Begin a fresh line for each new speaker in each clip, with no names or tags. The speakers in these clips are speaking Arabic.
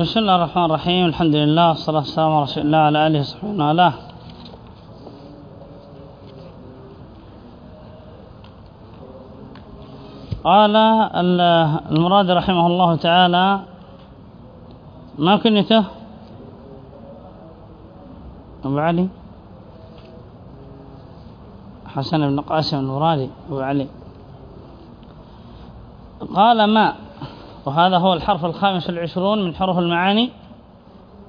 بسم الله الرحمن الرحيم الحمد لله والصلاة والسلام على رسول الله وعلى آله وصحبه وعلاه قال المراد رحمه الله تعالى ما كنيته أبو علي حسن بن قاسم المرادي أبو علي قال ما وهذا هو الحرف الخامس والعشرون من حروف المعاني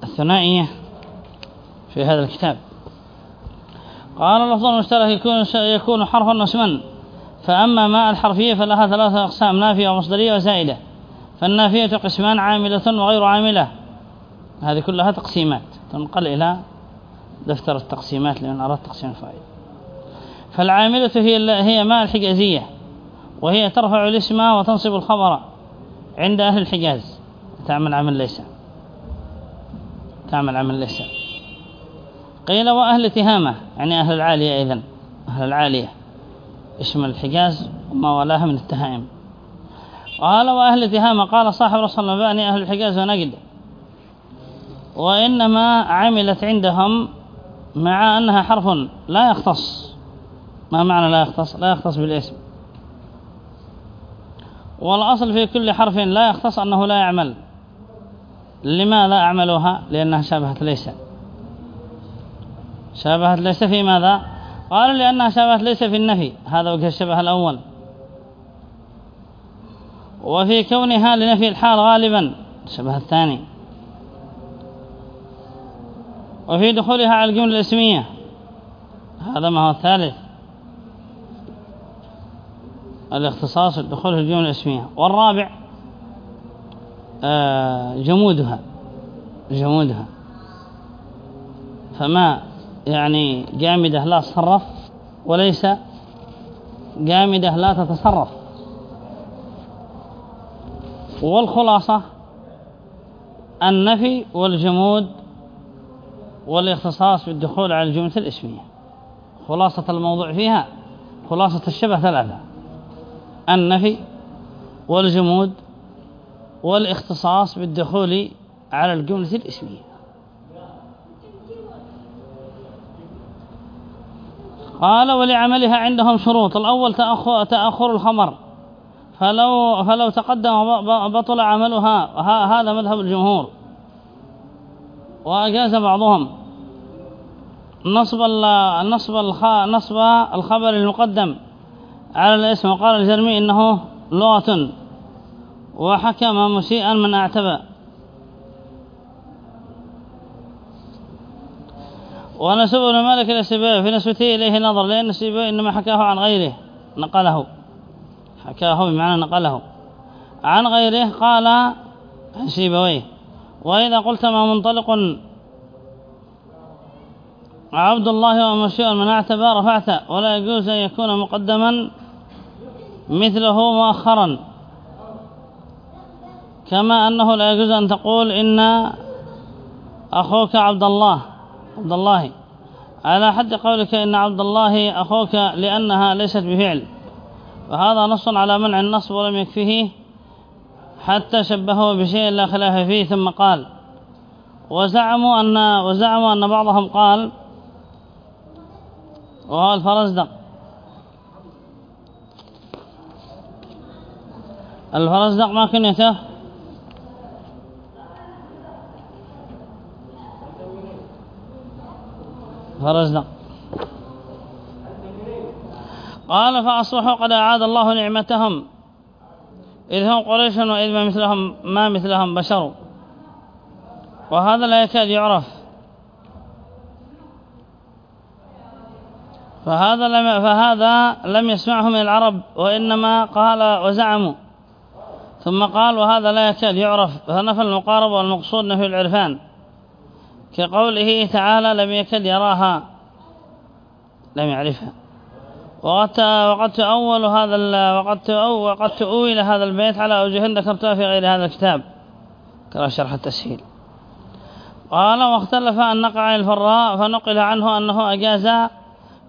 الثنائية في هذا الكتاب. قال اللفظ المشترك يكون يكون حرفا واسما. فأما ما الحرفية فلها ثلاثة أقسام نافية ومصدرية وزائدة. فالنافية قسمان عاملة وغير عاملة. هذه كلها تقسيمات تنقل إلى دفتر التقسيمات لمن أراد تقسيم الفائدة. فالعاملة هي هي ما الحجازية وهي ترفع الاسم وتنصب الخبر. عند أهل الحجاز. تعمل عمل ليس. تعمل عمل ليس. قيل وأهل تهامة يعني أهل العالية أيضا. أهل العالية. اسم الحجاز؟ وما ولاها من التهائم. قال وأهل تهامة قال صاحب رسول الله بأني أهل الحجاز ونجد وإنما عملت عندهم مع أنها حرف لا يختص. ما معنى لا يختص؟ لا يختص بالاسم. والأصل في كل حرف لا يختص أنه لا يعمل. لماذا أعملوها لأنها شابهت ليس. شابهت ليس في ماذا؟ قالوا لأنها شابهت ليس في النفي. هذا وجه الشبه الأول. وفي كونها لنفي الحال غالبا. الشبه الثاني. وفي دخولها على الجملة الاسمية. هذا ما هو الثالث. الاختصاص الدخول في الجملة الاسمية. والرابع آه، جمودها. جمودها. فما يعني جامدة لا تصرف وليس جامدة لا تتصرف. والخلاصة النفي والجمود والاختصاص بالدخول على الجملة الاسمية. خلاصة الموضوع فيها خلاصة الشبه ثلاثة. النفي والجمود والاختصاص بالدخول على الجملة الإسمية. قال ولعملها عندهم شروط. الأول تأخر, تأخر الخمر. فلو, فلو تقدم بطل عملها هذا مذهب الجمهور. وأجاز بعضهم. نصب نصب نصب الخبر المقدم على الاسم وقال الجرمي إنه لغة وحكم مسيئا من اعتبى. ونسب ابن مالك سيبويه في نسبته إليه نظر لأن سيبويه إنما حكاه عن غيره نقله. حكاه بمعنى نقله. عن غيره قال عن سيبويه. وإذا قلت ما منطلق عبد الله ومشيئا من اعتبى رفعت ولا يجوز أن يكون مقدما مثله مؤخرا. كما أنه لا يجوز أن تقول إن أخوك عبد الله عبد الله. على حد قولك إن عبد الله أخوك لأنها ليست بفعل. وهذا نص على منع النصب ولم يكفيه حتى شبهه بشيء لا خلاف فيه ثم قال وزعموا أن, وزعموا أن بعضهم قال وهو الفرزدق. الفرزدق ما كنيته فرزدق قال فأصبحوا قد أعاد الله نعمتهم. إذ هم قريش وإذ ما مثلهم, ما مثلهم بشر. وهذا لا يكاد يعرف. فهذا لم, فهذا لم يسمعه من العرب وإنما قال وزعموا. ثم قال وهذا لا يكاد يعرف فنفى المقارب والمقصود نفي العرفان. كقوله تعالى لم يكد يراها لم يعرفها. وقد وقد تأول هذا وقد وقد تؤول هذا البيت على أوجه ذكرتها في غير هذا الكتاب. كما شرح التسهيل. قال واختلف أن نقع الفراء فنقل عنه أنه أجاز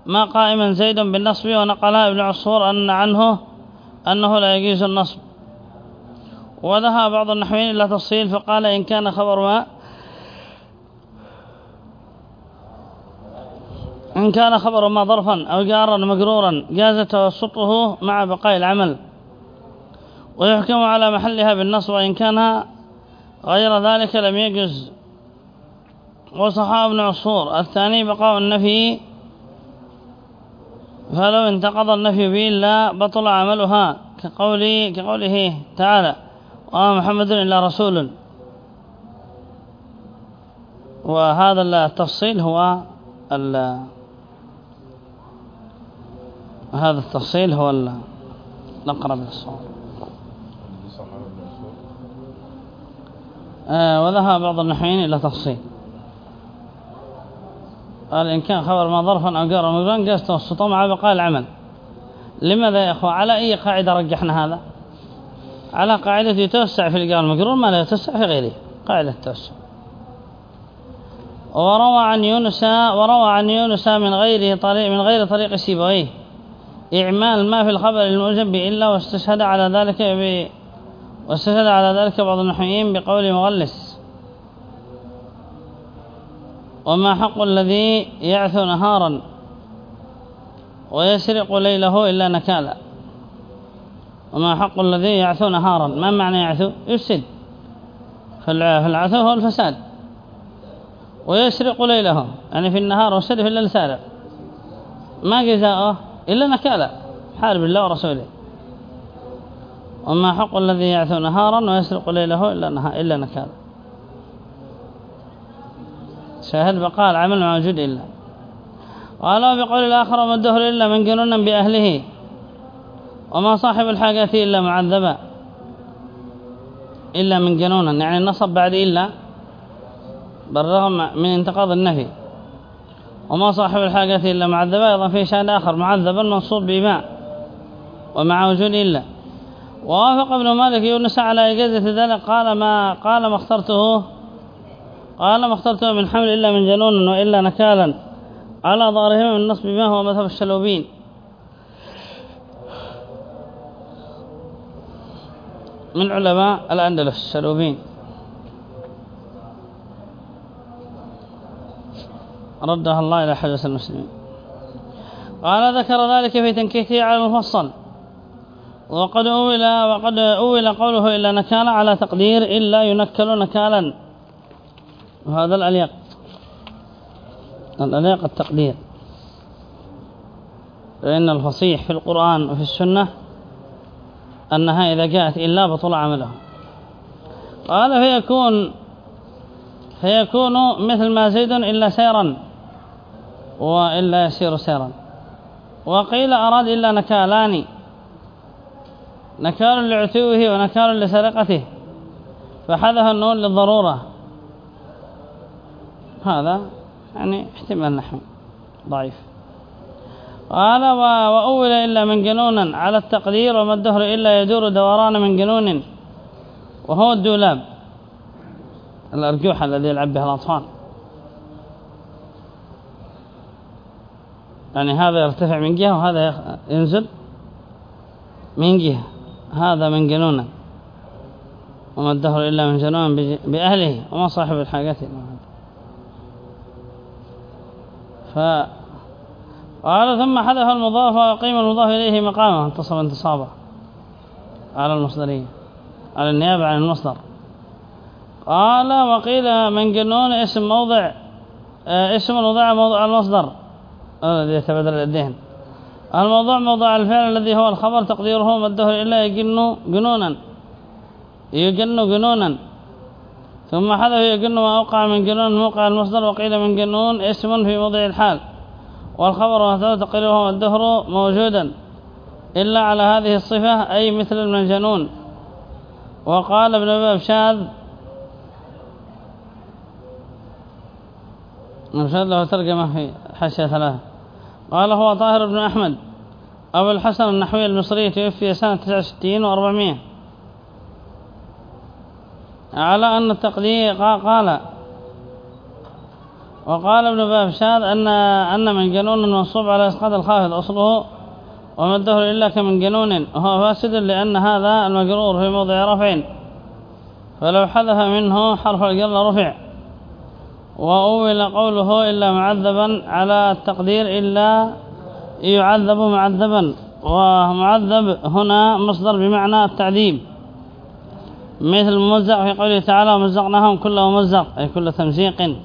ما قائما زيد بالنصب ونقل ابن عصور أن عنه أنه لا يجيز النصب. وذهب بعض النحويين إلى تفصيل فقال إن كان خبر ما إن كان خبر ما ظرفا أو جارا مجرورا جاز توسطه مع بقاء العمل. ويحكم على محلها بالنص وإن كان غير ذلك لم يجز. وصحاب ابن عصور الثاني بقاء النفي فلو انتقض النفي به بطل عملها كقوله, كقوله تعالى. وما محمد إلا رسول. وهذا التفصيل هو هذا التفصيل هو الأقرب للصواب. آه وذهب بعض النحويين إلى تفصيل. قال إن كان خبر ما ظرفا أو قرر مجران قاس توسطه مع بقاء العمل. لماذا يا أخوة؟ على أي قاعدة رجحنا هذا؟ على قاعدة يتوسع في القال المجرور ما لا يتوسع في غيره. قاعدة التوسع وروى عن يونس وروى عن يونس من غير طريق من غير طريق سيبويه. إعمال ما في الخبر المعجب إلا واستشهد على ذلك ب واستشهد على ذلك بعض النحويين بقول مغلس. وما حق الذي يعثو نهارا ويسرق ليله إلا نكالا. وما حق الذي يعثو نهارا ما معنى يعثو؟ يفسد. فالعثو هو الفساد. ويسرق ليله يعني في النهار وسرف إلا لسارق ما جزاؤه إلا نكالا حارب الله ورسوله. وما حق الذي يعثو نهارا ويسرق ليله إلا, إلا نكالا شاهد بقاء العمل موجود إلا. قالوا بقول الآخر وما الدهر إلا من جنون بأهله. وما صاحب الحاجات إلا معذبا إلا من جنونا. يعني النصب بعد إلا بالرغم من انتقاض النفي وما صاحب الحاجات إلا معذبا أيضا في شأن آخر معذبا منصوب بماء ومع وجود إلا. ووافق ابن مالك يونس على إجازة ذلك قال ما قال ما اخترته قال ما اخترته من حمل إلا من جنون وإلا نكالا على ظاهرهم من النصب ما هو مذهب الشلوبين. من علماء الأندلس الشلوبين ردها الله إلى حدث المسلمين. قال ذكر ذلك في تنكيته على المفصل. وقد أول وقد أول قوله إلا نكال على تقدير إلا ينكل نكالا. وهذا الأليق. الأليق التقدير. لأن الفصيح في القرآن وفي السنة أنها إذا جاءت إلا بطل عمله قال فيكون فيكون مثل ما زيد إلا سيرا وإلا يسير سيرا. وقيل أراد إلا نكالان نكال لعتوه ونكال لسرقته فحذف النون للضرورة. هذا يعني احتمال نحو ضعيف. قال وأول إلا من جنون على التقدير وما الدهر إلا يدور دوران من جنون. وهو الدولاب. الأرجوح الذي يلعب به الأطفال. يعني هذا يرتفع من جهة وهذا ينزل من جهة. هذا من جنونا. وما الدهر إلا من جنون بأهله وما صاحب الحاجات فقال ثم حذف المضاف وقيم المضاف إليه مقامه. انتصب انتصابه. على المصدرية. على النيابة عن المصدر. قال وقيل من جنون اسم موضع آه، اسم وضع موضع المصدر. الذي يتبادل الدين الموضوع موضوع الفعل الذي هو الخبر تقديره مده إلا يجن جنونا. يجن جنونا. ثم حذف يجن ما أوقع من جنون موقع المصدر. وقيل من جنون اسم في موضع الحال. والخبر وهذا تقديره الدهر موجودا إلا على هذه الصفة أي مثل المنجنون. وقال ابن باب شاذ نشهد له ترجمة في حاشية ثلاثة. قال هو طاهر بن أحمد أبو الحسن النحوي المصري توفي سنة 69 و400 على أن التقدير قال وقال ابن باب شاد أن أن من جنون منصوب على إسقاط الخافض أصله وما الدهر إلا كمن جنون. وهو فاسد لأن هذا المجرور في موضع رفع فلو حذف منه حرف الجر رفع. وأول قوله إلا معذبا على التقدير إلا يعذب معذبا. ومعذب هنا مصدر بمعنى التعذيب. مثل ممزق في قوله تعالى ومزقناهم كل ممزق أي كل تمزيق.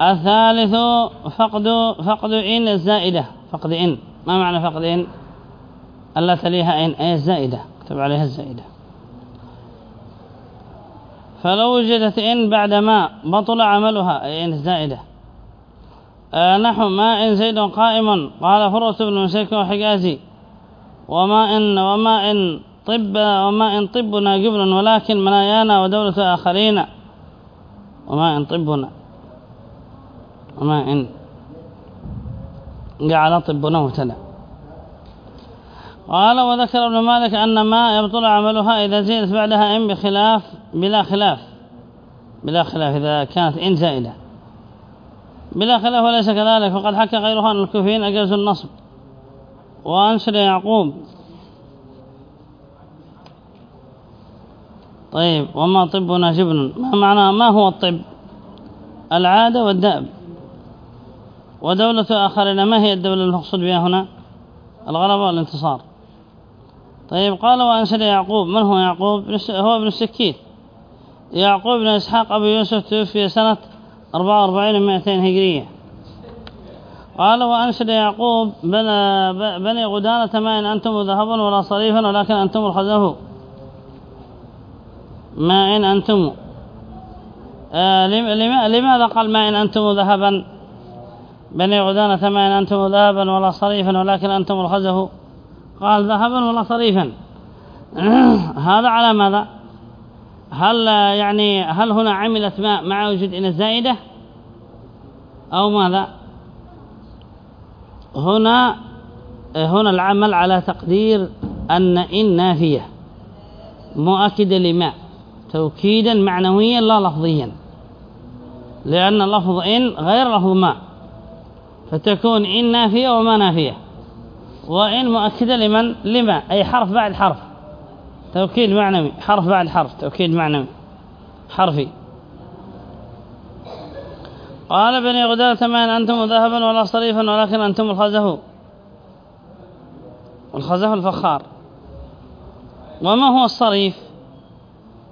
الثالث فقد فقد إن الزائدة. فقد إن. ما معنى فقد إن؟ ألا تليها إن. أي الزائدة. كتب عليها الزائدة. فلو وجدت إن بعد ما بطل عملها. أي إن الزائدة. آه نحو ما إن زيد قائم. قال فرس بن مسيك وحجازي. وما إن وما إن طب وما إن طبنا جبن ولكن منايانا ودولة آخرين. وما إن طبنا. وما إن جعل طبنا مبتدا قال وذكر ابن مالك أن ما يبطل عملها إذا زيدت بعدها إن بخلاف بلا خلاف. بلا خلاف إذا كانت إن زائدة. بلا خلاف وليس كذلك وقد حكى غيرها أن الكوفيين أجازوا النصب. وأنشر يعقوب. طيب وما طبنا جبن. ما معنى ما هو الطب؟ العادة والدأب. ودولة آخرين ما هي الدولة المقصود بها هنا؟ الغلبة والانتصار. طيب قال وأنشد يعقوب. من هو يعقوب؟ هو ابن السكيت. يعقوب بن إسحاق أبو يوسف توفي سنة 44 200 هجرية. قال وأنشد يعقوب بني غدانة ما إن أنتم ذهبا ولا صريفا ولكن أنتم الخزف ما إن أنتم. آه لماذا قال ما إن أنتم ذهبا؟ بني غدانة ما إن أنتم ذهبا ولا صريفا ولكن أنتم الخزف. قال ذهبا ولا صريفا. هذا على ماذا؟ هل يعني هل هنا عملت ما مع وجود إن الزائدة؟ أو ماذا؟ هنا هنا العمل على تقدير أن إن نافية. مؤكدة لما؟ توكيدا معنويا لا لفظيا. لأن لفظ إن غير لفظ ما. فتكون إن نافية وما نافية. وإن مؤكدة لمن؟ لما؟ أي حرف بعد حرف. توكيد معنوي. حرف بعد حرف. توكيد معنوي. حرفي. قال بني غدالة ما أنتم ذهبا ولا صريفا ولكن أنتم الخزف الخزف الفخار. وما هو الصريف؟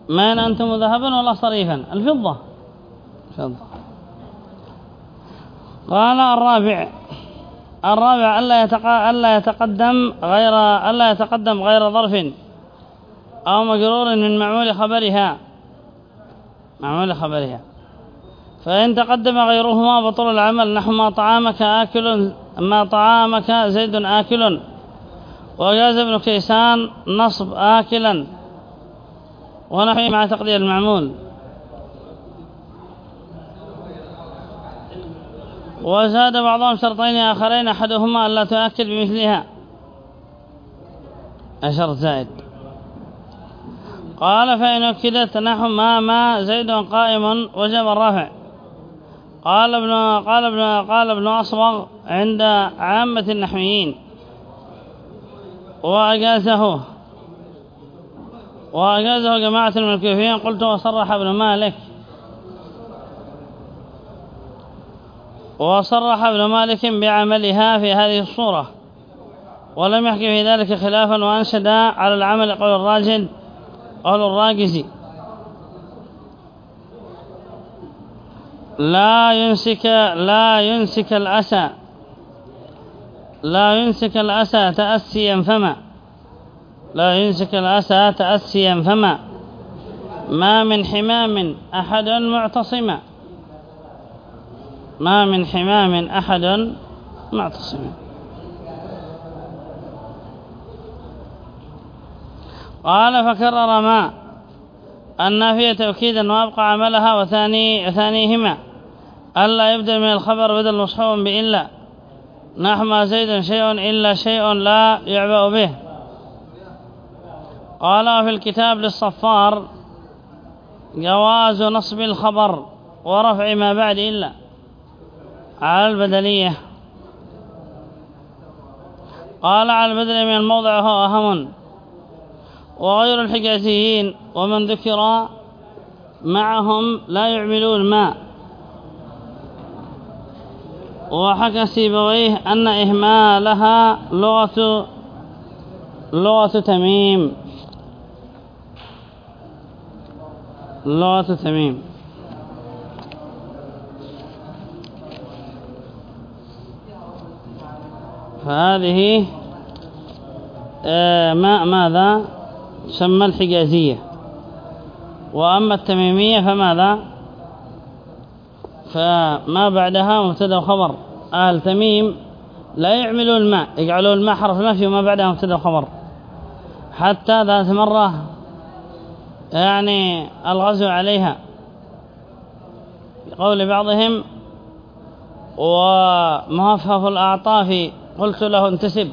ما أنتم ذهبا ولا صريفا. الفضة. الفضة. قال الرابع. الرابع ألا ألا يتقدم غير ألا يتقدم غير ظرف أو مجرور من معمول خبرها. معمول خبرها. فإن تقدم غيرهما بطل العمل نحو ما طعامك آكل ما طعامك زيد آكل. وجاز ابن كيسان نصب آكلا. ونحو مع تقدير المعمول. وزاد بعضهم شرطين آخرين أحدهما ألا تؤكد بمثلها. أشر زائد. قال فإن أكدت نحو ما ما زيد قائم وجب الرفع. قال ابن قال ابن قال ابن أصبغ عند عامة النحويين. وأجازه. وأجازه جماعة من الكوفيين. قلت وصرح ابن مالك. وصرح ابن مالك بعملها في هذه الصورة ولم يحكي في ذلك خلافا وأنشد على العمل قول الراجل قول الراجزي لا ينسك لا ينسك الأسى لا ينسك الأسى تأسيا فما لا ينسك الأسى تأسيا فما. ما من حمام أحد معتصما ما من حمام أحد معتصما قال فكرر ما النافية توكيدا وأبقى عملها وثاني ثانيهما. ألا يبدل من الخبر بدل مصحوب بإلا. نحو ما زيد شيء إلا شيء لا يعبأ به. قال في الكتاب للصفار جواز نصب الخبر ورفع ما بعد إلا. على البدلية قال على البدل من الموضع هو أهم. وغير الحجازيين ومن ذكر معهم لا يعملون الماء وحكى سيبويه أن إهمالها لغة لغة تميم. لغة تميم. فهذه آه، ماء ماذا؟ سمى الحجازية. وأما التميمية فماذا؟ فما بعدها مبتدأ وخبر أهل تميم لا يعملون الماء يجعلون الماء حرف نفي وما بعدها مبتدأ وخبر حتى ذات مرة يعني الغزو عليها بقول بعضهم ومهفف الأعطاف قلت له انتسب.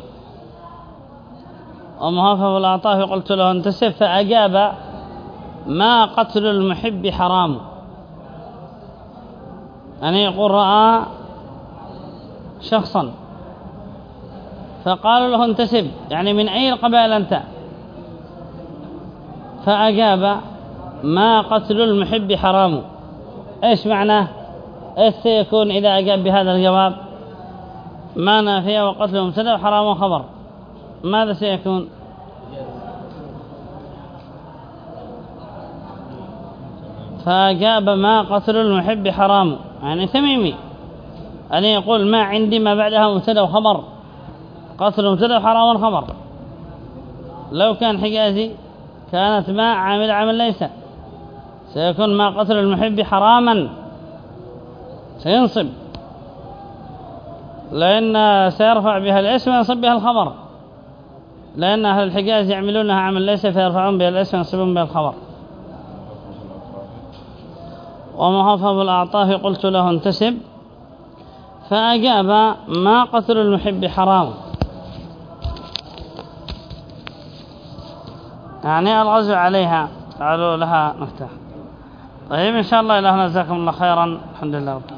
ومهفف الأعطاف قلت له انتسب فأجاب ما قتل المحب حرام. أن يقول رأى شخصا. فقالوا له انتسب يعني من أي القبائل أنت؟ فأجاب ما قتل المحب حرام. إيش معناه إيش سيكون إذا أجاب بهذا الجواب؟ ما نافية وقتل مبتدا وحرام خبر. ماذا سيكون؟ فأجاب ما قتل المحب حرام. يعني تميمي. أن يقول ما عندي ما بعدها مبتدأ وخبر. قتل مبتدا وحرام خبر. لو كان حجازي كانت ما عامل عمل ليس. سيكون ما قتل المحب حراما. سينصب. لأن سيرفع بها الاسم وينصب بها الخبر. لأن أهل الحجاز يعملونها عمل ليس فيرفعون بها الاسم وينصبون بها الخبر. ومخفف الأعطاف؟ قلت له انتسب. فأجاب ما قتل المحب حرام. يعني الغزو عليها. قالوا لها مفتاح طيب إن شاء الله إلهنا جزاكم الله خيرا. الحمد لله رب